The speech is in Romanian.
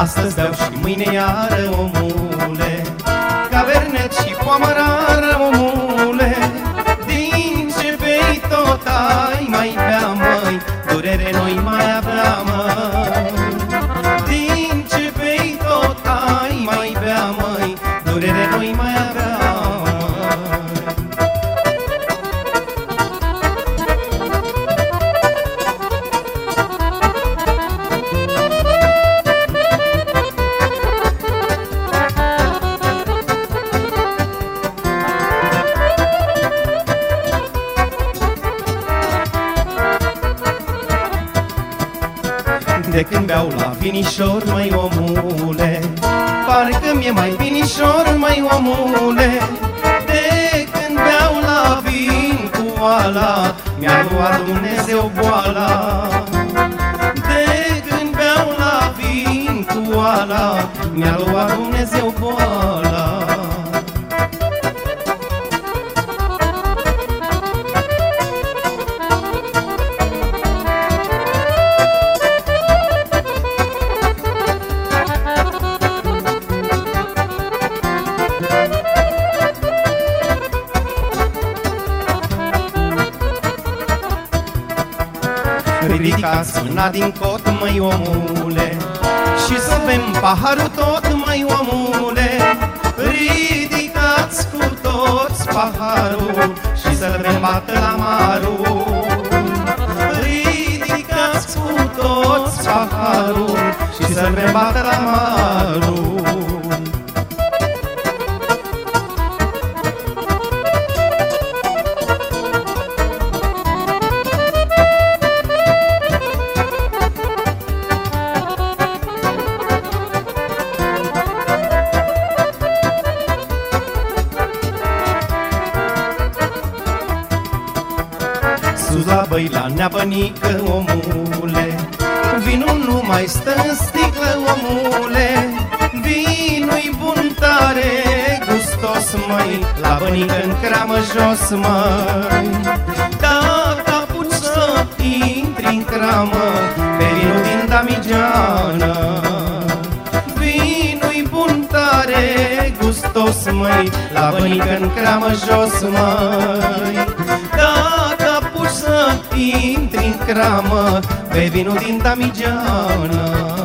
Astăzi dau și mâine iară omule Cavernet și poamărar De când beau la vinișor, mai omule. Parcă mi-e mai vinișor, mai omule. De când beau la vin cu oala Mi-a luat Dumnezeu boala. De când beau la vin cu oala Mi-a luat Dumnezeu boala Ridicați mâna din cot, măi omule Și să bem paharul tot, măi omule. Ridicați cu toți paharul Și să-l bem bată la marul. Ridicați cu toți paharul Și să-l bem bată la la băi la neapănică, omule. Vinul nu mai stă în sticlă, omule. Vinul-i bun tare, gustos, măi. La bănică în cramă jos, măi. Dacă apuci să intri în cramă Pe vinul din Damigeană. Vinul-i bun tare, gustos, măi. La bănică în cramă jos, măi. Dacă apuci să intri în cramă Pe vinul din Damigeană